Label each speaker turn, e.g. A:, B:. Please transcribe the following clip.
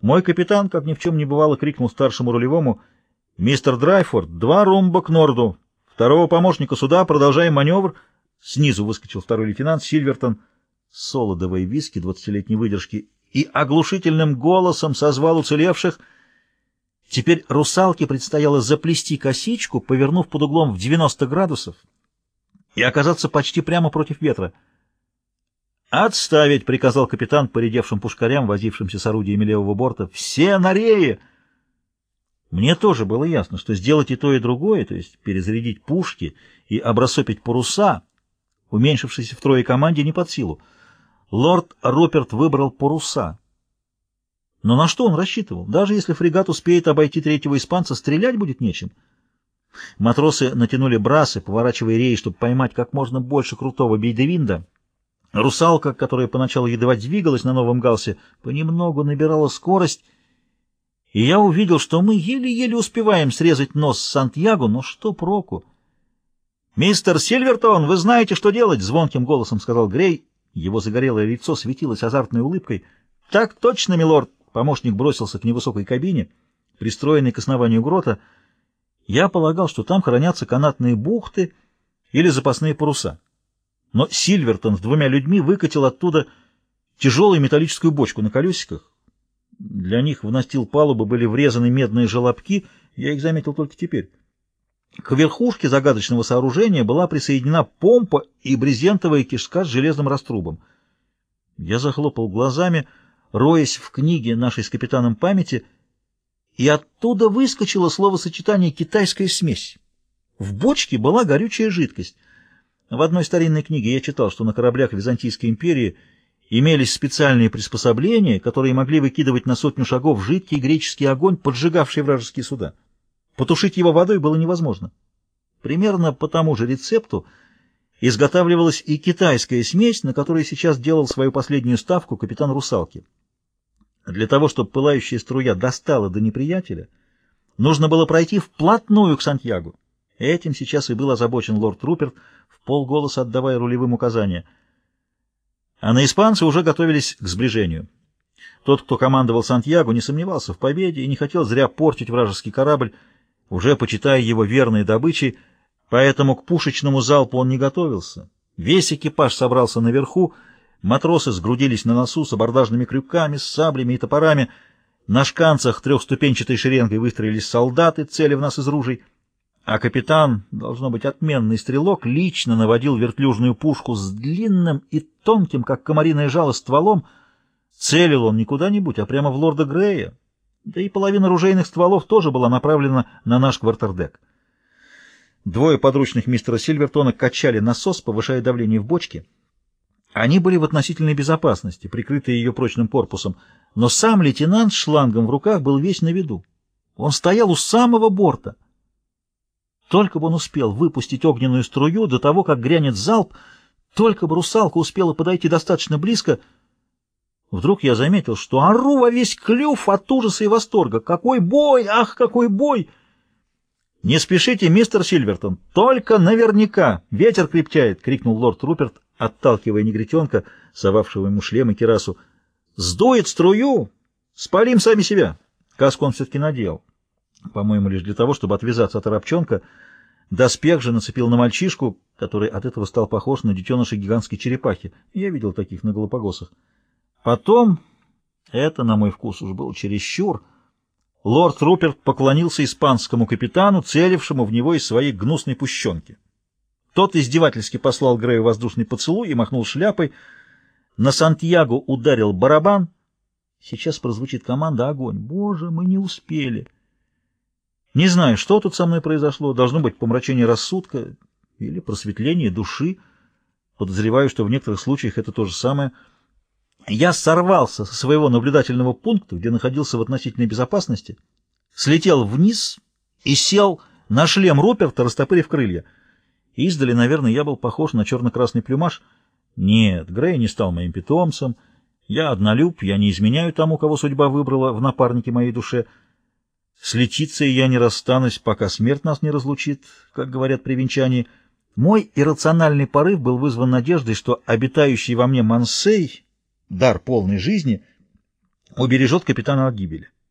A: Мой капитан, как ни в чем не бывало, крикнул старшему рулевому «Мистер Драйфорд, два ромба к норду! Второго помощника суда, продолжаем маневр!» Снизу выскочил второй лейтенант Сильвертон, солодовые виски двадцатилетней выдержки, и оглушительным голосом созвал уцелевших. Теперь русалке предстояло заплести косичку, повернув под углом в 90 градусов, и оказаться почти прямо против ветра. «Отставить!» — приказал капитан поредевшим пушкарям, возившимся с орудиями левого борта. «Все на рее!» Мне тоже было ясно, что сделать и то, и другое, то есть перезарядить пушки и обрасопить паруса, уменьшившейся втрое команде, не под силу. Лорд Руперт выбрал паруса. Но на что он рассчитывал? Даже если фрегат успеет обойти третьего испанца, стрелять будет нечем. Матросы натянули брасы, поворачивая реи, чтобы поймать как можно больше крутого бейдевинда. Русалка, которая поначалу едва двигалась на новом галсе, понемногу набирала скорость, и я увидел, что мы еле-еле успеваем срезать нос Сантьяго, но что проку? «Мистер Сильвертон, вы знаете, что делать!» — звонким голосом сказал Грей. Его загорелое лицо светилось азартной улыбкой. «Так точно, милорд!» — помощник бросился к невысокой кабине, пристроенной к основанию грота — я полагал, что там хранятся канатные бухты или запасные паруса. Но Сильвертон с двумя людьми выкатил оттуда тяжелую металлическую бочку на колесиках. Для них в настил палубы были врезаны медные желобки, я их заметил только теперь. К верхушке загадочного сооружения была присоединена помпа и брезентовая кишка с железным раструбом. Я захлопал глазами, роясь в книге нашей с капитаном памяти — и оттуда выскочило словосочетание «китайская смесь». В бочке была горючая жидкость. В одной старинной книге я читал, что на кораблях Византийской империи имелись специальные приспособления, которые могли выкидывать на сотню шагов жидкий греческий огонь, поджигавший вражеские суда. Потушить его водой было невозможно. Примерно по тому же рецепту изготавливалась и китайская смесь, на которой сейчас делал свою последнюю ставку капитан «Русалки». Для того, чтобы пылающая струя достала до неприятеля, нужно было пройти вплотную к Сантьяго. Этим сейчас и был озабочен лорд Руперт, в полголоса отдавая рулевым указания. А на испанцы уже готовились к сближению. Тот, кто командовал Сантьяго, не сомневался в победе и не хотел зря портить вражеский корабль, уже почитая его верной добычей, поэтому к пушечному залпу он не готовился. Весь экипаж собрался наверху, Матросы сгрудились на носу с абордажными крюками, с саблями и топорами. На шканцах трехступенчатой шеренгой выстроились солдаты, цели в нас из ружей. А капитан, должно быть отменный стрелок, лично наводил вертлюжную пушку с длинным и тонким, как комариное жало, стволом. Целил он не куда-нибудь, а прямо в лорда Грея. Да и половина ружейных стволов тоже была направлена на наш квартердек. Двое подручных мистера Сильвертона качали насос, повышая давление в бочке — они были в относительной безопасности, прикрытые ее прочным корпусом, но сам лейтенант с шлангом в руках был весь на виду. Он стоял у самого борта. Только бы он успел выпустить огненную струю до того, как грянет залп, только бы русалка успела подойти достаточно близко. Вдруг я заметил, что ору во весь клюв от ужаса и восторга. Какой бой! Ах, какой бой! «Не спешите, мистер Сильвертон, только наверняка! Ветер крепчает!» — крикнул лорд Руперт, отталкивая негритенка, совавшего ему шлем и кирасу. «Сдует струю! Спалим сами себя!» Каску он все-таки надел, по-моему, лишь для того, чтобы отвязаться от рабчонка. Доспех же нацепил на мальчишку, который от этого стал похож на детеныша гигантской черепахи. Я видел таких на Галапагосах. Потом, это, на мой вкус, уж был чересчур, лорд Руперт поклонился испанскому капитану, целившему в него из своей гнусной пущенки. Тот издевательски послал Грею воздушный поцелуй и махнул шляпой. На Сантьяго ударил барабан. Сейчас прозвучит команда «Огонь». Боже, мы не успели. Не знаю, что тут со мной произошло. Должно быть помрачение рассудка или просветление души. Подозреваю, что в некоторых случаях это то же самое. Я сорвался со своего наблюдательного пункта, где находился в относительной безопасности, слетел вниз и сел на шлем Руперта, растопырив крылья. Издали, наверное, я был похож на черно-красный плюмаж. Нет, Грей не стал моим питомцем. Я однолюб, я не изменяю тому, кого судьба выбрала в напарнике моей душе. С Летицией я не расстанусь, пока смерть нас не разлучит, как говорят при венчании. Мой иррациональный порыв был вызван надеждой, что обитающий во мне Мансей, дар полной жизни, убережет капитана от гибели.